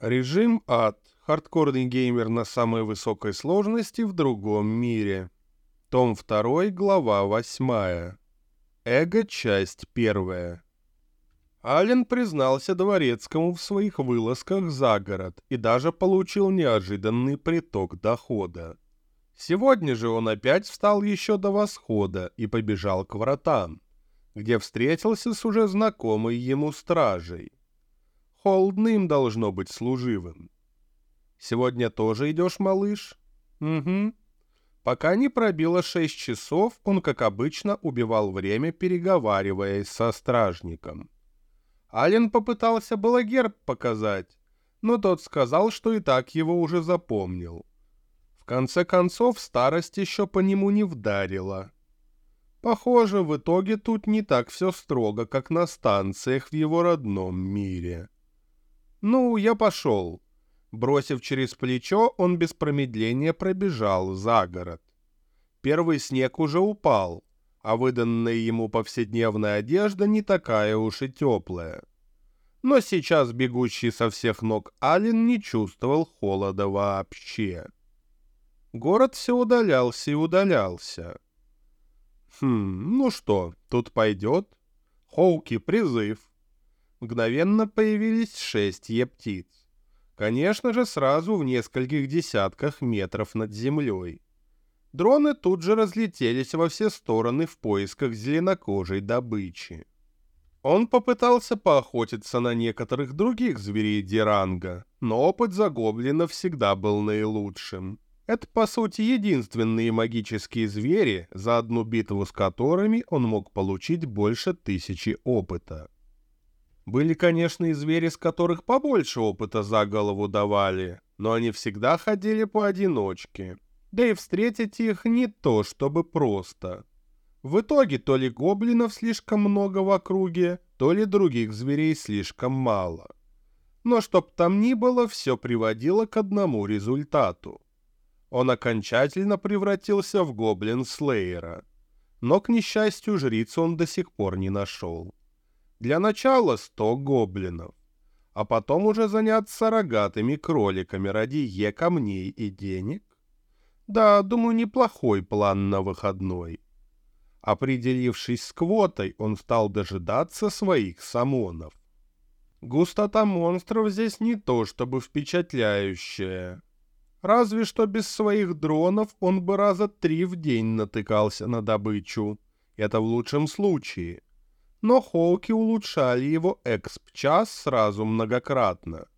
Режим ад. Хардкорный геймер на самой высокой сложности в другом мире. Том 2, глава 8. Эго, часть 1. Ален признался Дворецкому в своих вылазках за город и даже получил неожиданный приток дохода. Сегодня же он опять встал еще до восхода и побежал к вратам, где встретился с уже знакомой ему стражей. Холдным должно быть служивым. Сегодня тоже идешь, малыш? Угу. Пока не пробило шесть часов, он, как обычно, убивал время, переговариваясь со стражником. Ален попытался было герб показать, но тот сказал, что и так его уже запомнил. В конце концов, старость еще по нему не вдарила. Похоже, в итоге тут не так все строго, как на станциях в его родном мире. «Ну, я пошел». Бросив через плечо, он без промедления пробежал за город. Первый снег уже упал, а выданная ему повседневная одежда не такая уж и теплая. Но сейчас бегущий со всех ног Ален не чувствовал холода вообще. Город все удалялся и удалялся. Хм, ну что, тут пойдет? Хоуки, призыв мгновенно появились шесть ептиц. Конечно же, сразу в нескольких десятках метров над землей. Дроны тут же разлетелись во все стороны в поисках зеленокожей добычи. Он попытался поохотиться на некоторых других зверей Диранга, но опыт за гоблина всегда был наилучшим. Это, по сути, единственные магические звери, за одну битву с которыми он мог получить больше тысячи опыта. Были, конечно, и звери, с которых побольше опыта за голову давали, но они всегда ходили поодиночке. Да и встретить их не то, чтобы просто. В итоге то ли гоблинов слишком много в округе, то ли других зверей слишком мало. Но чтоб там ни было, все приводило к одному результату. Он окончательно превратился в гоблин-слеера. Но, к несчастью, жрицу он до сих пор не нашел. Для начала сто гоблинов, а потом уже заняться рогатыми кроликами ради Е камней и денег? Да, думаю, неплохой план на выходной. Определившись с квотой, он стал дожидаться своих самонов. Густота монстров здесь не то чтобы впечатляющая. Разве что без своих дронов он бы раза три в день натыкался на добычу. Это в лучшем случае но Хоуки улучшали его эксп-час сразу многократно.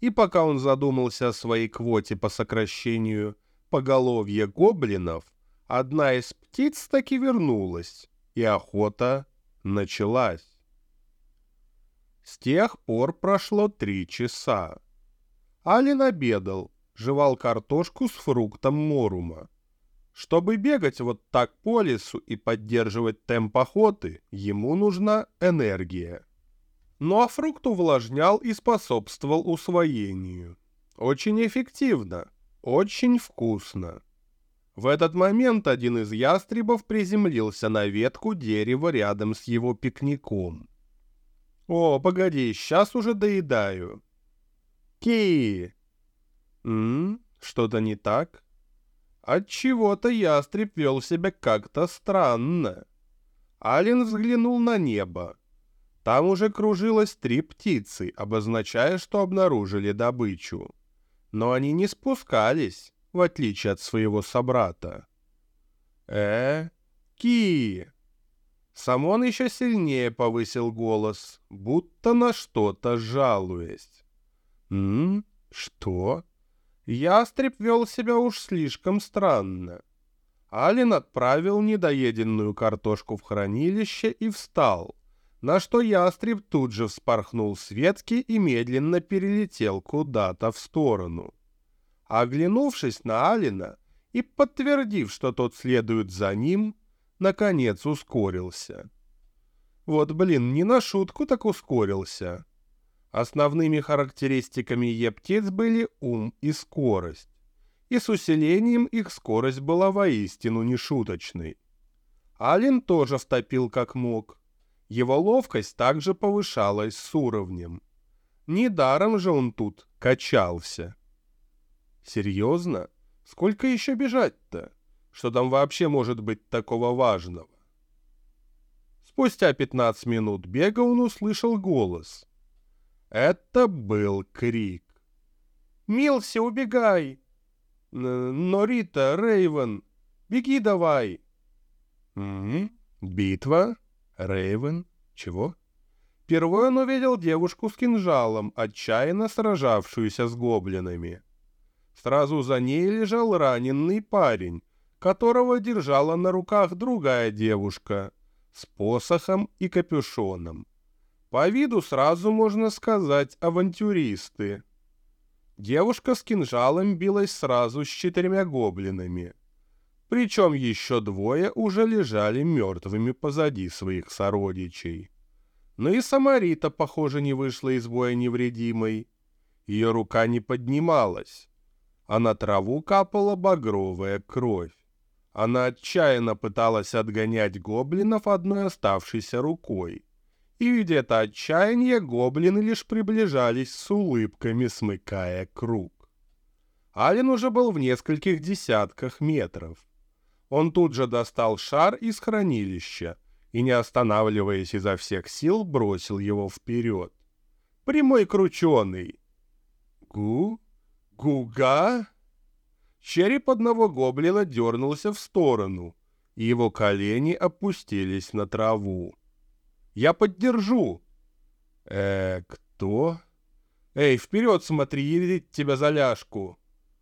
И пока он задумался о своей квоте по сокращению поголовья гоблинов, одна из птиц таки вернулась, и охота началась. С тех пор прошло три часа. Алин обедал, жевал картошку с фруктом морума. Чтобы бегать вот так по лесу и поддерживать темп охоты, ему нужна энергия. Ну а фрукт увлажнял и способствовал усвоению. Очень эффективно, очень вкусно. В этот момент один из ястребов приземлился на ветку дерева рядом с его пикником. «О, погоди, сейчас уже доедаю». «Ки!» «М? Что-то не так?» Отчего-то ястреб вел себя как-то странно. Ален взглянул на небо. Там уже кружилось три птицы, обозначая, что обнаружили добычу. Но они не спускались, в отличие от своего собрата. «Э, Ки!» Самон еще сильнее повысил голос, будто на что-то жалуясь. «М? Что?» Ястреб вел себя уж слишком странно. Алин отправил недоеденную картошку в хранилище и встал, на что ястреб тут же вспорхнул с ветки и медленно перелетел куда-то в сторону. Оглянувшись на Алина и подтвердив, что тот следует за ним, наконец ускорился. Вот, блин, не на шутку так ускорился. Основными характеристиками ептиц были ум и скорость, и с усилением их скорость была воистину нешуточной. Ален тоже втопил как мог. Его ловкость также повышалась с уровнем. Недаром же он тут качался. Серьезно? Сколько еще бежать-то? Что там вообще может быть такого важного? Спустя 15 минут бега он услышал голос. Это был крик. «Милси, убегай!» «Но Рита, Рейвен, беги давай!» «Угу. Битва? Рейвен? Чего?» Впервые он увидел девушку с кинжалом, отчаянно сражавшуюся с гоблинами. Сразу за ней лежал раненый парень, которого держала на руках другая девушка с посохом и капюшоном. По виду сразу можно сказать авантюристы. Девушка с кинжалом билась сразу с четырьмя гоблинами. Причем еще двое уже лежали мертвыми позади своих сородичей. Но и Самарита, похоже, не вышла из боя невредимой. Ее рука не поднималась, а на траву капала багровая кровь. Она отчаянно пыталась отгонять гоблинов одной оставшейся рукой. И, видя это отчаяние, гоблины лишь приближались с улыбками, смыкая круг. Ален уже был в нескольких десятках метров. Он тут же достал шар из хранилища и, не останавливаясь изо всех сил, бросил его вперед. Прямой крученый. Гу? Гуга? Череп одного гоблина дернулся в сторону, и его колени опустились на траву. «Я поддержу!» «Э, кто?» «Эй, вперед смотри, едет тебя за ляжку!»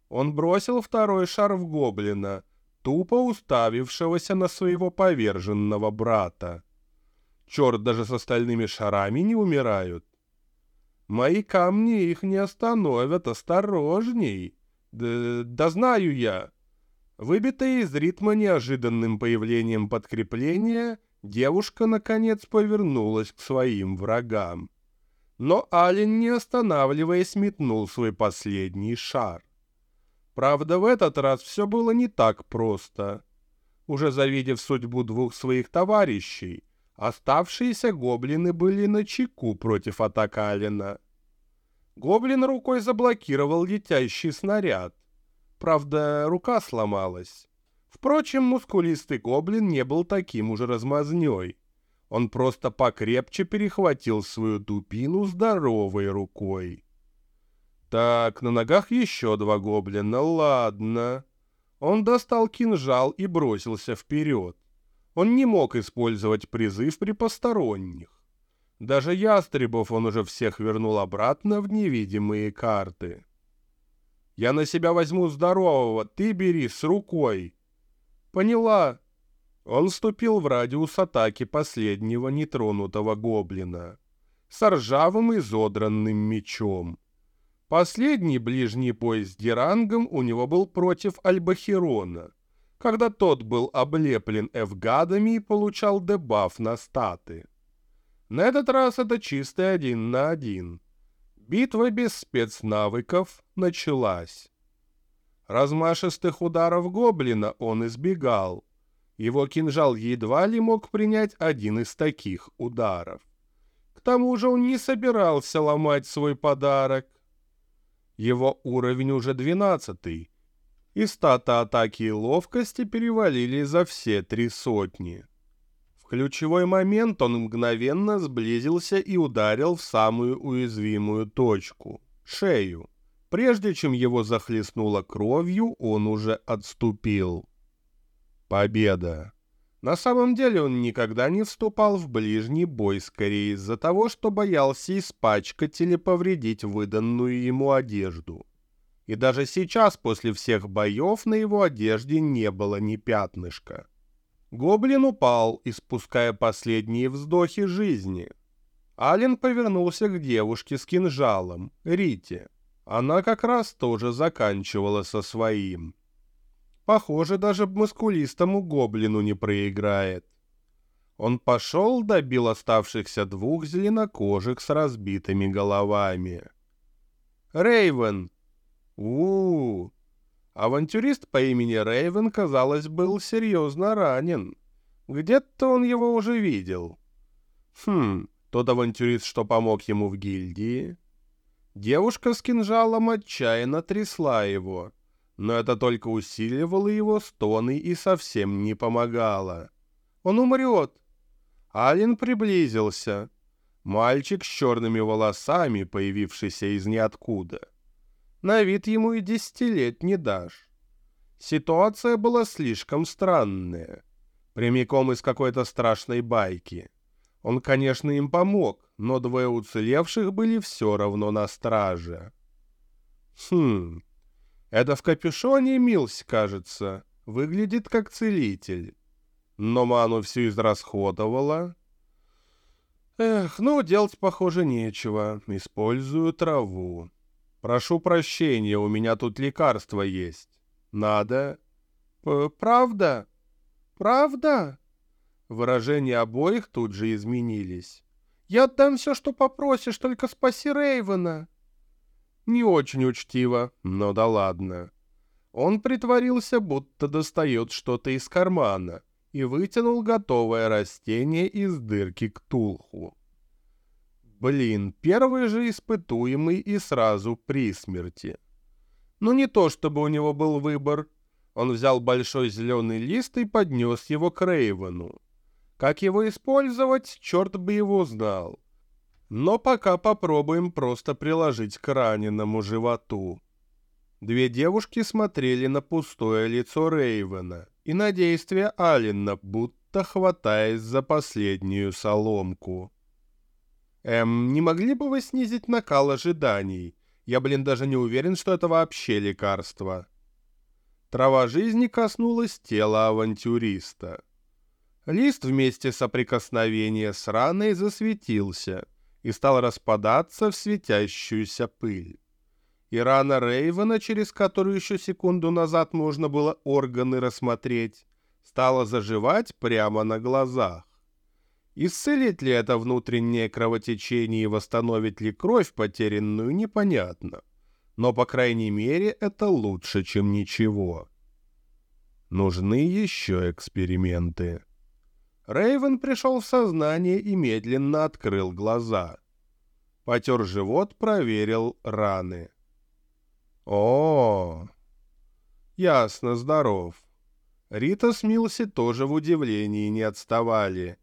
Он бросил второй шар в гоблина, тупо уставившегося на своего поверженного брата. Черт, даже с остальными шарами не умирают. Мои камни их не остановят, осторожней. Да, да знаю я. Выбитая из ритма неожиданным появлением подкрепления, девушка, наконец, повернулась к своим врагам. Но Ален, не останавливаясь, метнул свой последний шар. Правда, в этот раз все было не так просто. Уже завидев судьбу двух своих товарищей, оставшиеся гоблины были на чеку против атак Алина. Гоблин рукой заблокировал летящий снаряд. Правда, рука сломалась. Впрочем, мускулистый гоблин не был таким уже размазнёй. Он просто покрепче перехватил свою дубину здоровой рукой. Так, на ногах еще два гоблина, ладно. Он достал кинжал и бросился вперед. Он не мог использовать призыв при посторонних. Даже ястребов он уже всех вернул обратно в невидимые карты. «Я на себя возьму здорового, ты бери с рукой». «Поняла». Он вступил в радиус атаки последнего нетронутого гоблина с ржавым изодранным мечом. Последний ближний бой с Дирангом у него был против Альбахирона, когда тот был облеплен эвгадами и получал дебаф на статы. На этот раз это чистый один на один. Битва без спецнавыков началась. Размашистых ударов гоблина он избегал. Его кинжал едва ли мог принять один из таких ударов. К тому же он не собирался ломать свой подарок. Его уровень уже двенадцатый, и стата атаки и ловкости перевалили за все три сотни ключевой момент он мгновенно сблизился и ударил в самую уязвимую точку — шею. Прежде чем его захлестнуло кровью, он уже отступил. Победа. На самом деле он никогда не вступал в ближний бой скорее из-за того, что боялся испачкать или повредить выданную ему одежду. И даже сейчас, после всех боев, на его одежде не было ни пятнышка. Гоблин упал, испуская последние вздохи жизни. Ален повернулся к девушке с кинжалом, Рите. Она как раз тоже заканчивала со своим. Похоже, даже мускулистому гоблину не проиграет. Он пошел, добил оставшихся двух зеленокожих с разбитыми головами. Рейвен! у, -у, -у Авантюрист по имени Рейвен, казалось, был серьезно ранен. Где-то он его уже видел. Хм, тот авантюрист, что помог ему в гильдии. Девушка с кинжалом отчаянно трясла его, но это только усиливало его стоны и совсем не помогало. Он умрет. Ален приблизился. Мальчик с черными волосами, появившийся из ниоткуда. На вид ему и десяти лет не дашь. Ситуация была слишком странная. Прямиком из какой-то страшной байки. Он, конечно, им помог, но двое уцелевших были все равно на страже. Хм, это в капюшоне Милс, кажется, выглядит как целитель. Но ману всю израсходовала. Эх, ну, делать, похоже, нечего. Использую траву. Прошу прощения, у меня тут лекарство есть. Надо... П правда? Правда? Выражения обоих тут же изменились. «Я отдам все, что попросишь, только спаси Рейвена!» Не очень учтиво, но да ладно. Он притворился, будто достает что-то из кармана и вытянул готовое растение из дырки к Тулху. Блин, первый же испытуемый и сразу при смерти. Ну не то, чтобы у него был выбор. Он взял большой зеленый лист и поднес его к Рейвену. Как его использовать, черт бы его знал. Но пока попробуем просто приложить к раненому животу. Две девушки смотрели на пустое лицо Рейвена и на действия Алина, будто хватаясь за последнюю соломку. «Эм, не могли бы вы снизить накал ожиданий? Я, блин, даже не уверен, что это вообще лекарство». Трава жизни коснулась тела авантюриста. Лист вместе соприкосновения с раной засветился и стал распадаться в светящуюся пыль. И рана Рейвена, через которую еще секунду назад можно было органы рассмотреть, стала заживать прямо на глазах. Исцелит ли это внутреннее кровотечение и восстановит ли кровь потерянную, непонятно. Но, по крайней мере, это лучше, чем ничего. Нужны еще эксперименты. Рейвен пришел в сознание и медленно открыл глаза. Потер живот, проверил раны. О, ясно, здоров. Рита с Милси тоже в удивлении не отставали.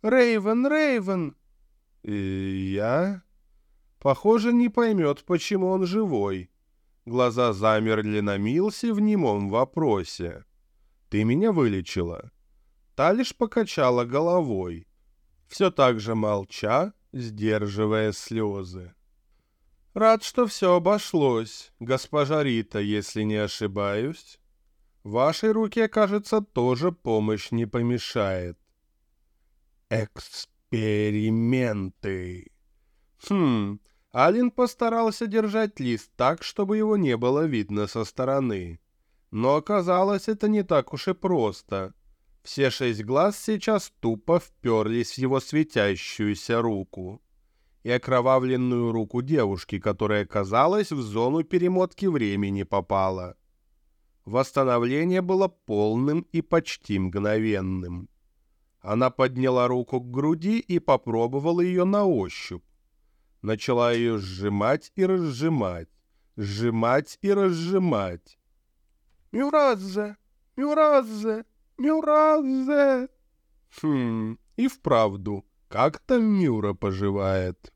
Рейвен, Рейвен. Я? Похоже, не поймет, почему он живой. Глаза замерли на Милси в немом вопросе. Ты меня вылечила? Та лишь покачала головой, все так же молча, сдерживая слезы. «Рад, что все обошлось, госпожа Рита, если не ошибаюсь. Вашей руке, кажется, тоже помощь не помешает». «Эксперименты!» «Хм...» Алин постарался держать лист так, чтобы его не было видно со стороны. Но оказалось, это не так уж и просто. Все шесть глаз сейчас тупо вперлись в его светящуюся руку и окровавленную руку девушки, которая, казалось, в зону перемотки времени попала. Восстановление было полным и почти мгновенным. Она подняла руку к груди и попробовала ее на ощупь. Начала ее сжимать и разжимать, сжимать и разжимать. «Мюраззе! Мюраззе!» Мюразе!» «Хм, и вправду, как там Мюра поживает?»